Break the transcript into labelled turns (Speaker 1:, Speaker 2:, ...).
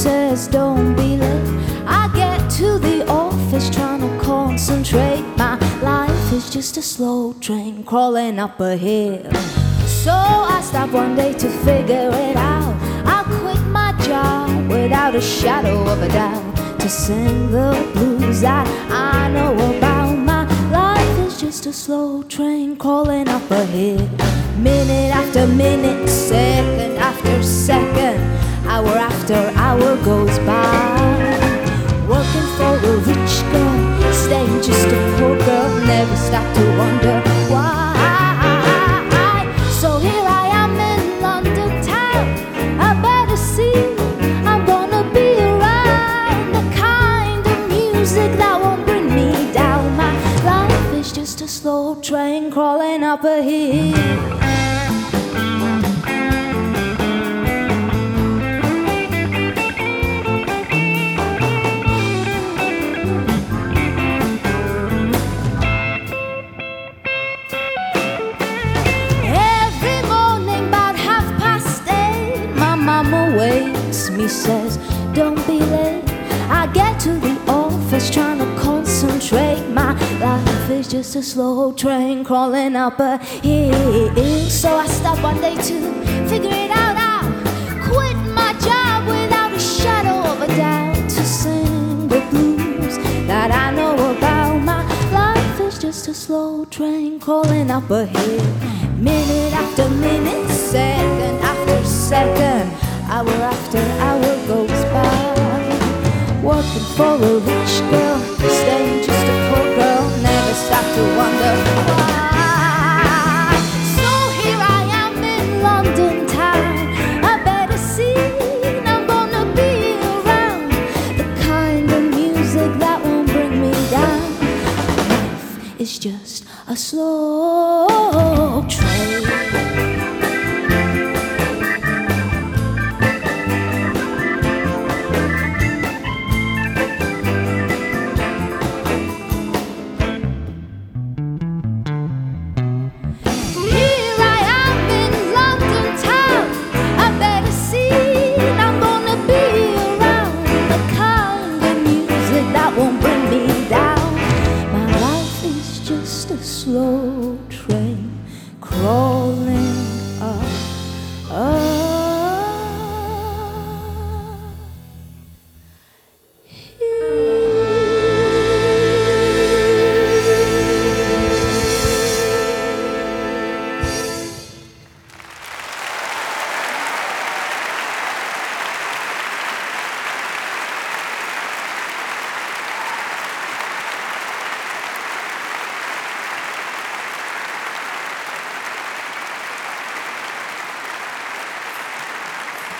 Speaker 1: says don't be late. I get to the office trying to concentrate. My life is just a slow train crawling up a hill. So I stop one day to figure it out. I'll quit my job without a shadow of a doubt to sing the blues that I know about. My life is just a slow train crawling up a hill. Minute after minute, second after second hour after hour goes by. Working for a rich girl, staying just a poor girl, never stop to wonder why. So here I am in London town. I better see, I'm gonna be around the kind of music that won't bring me down. My life is just a slow train crawling up a hill. Trying to concentrate. My life is just a slow train crawling up a hill. So I stop one day to figure it out. I quit my job without a shadow of a doubt to sing the blues that I know about. My life is just a slow train crawling up a hill. Minute after minute, second after second, hour after hour goes by. Working for a is just a slow train.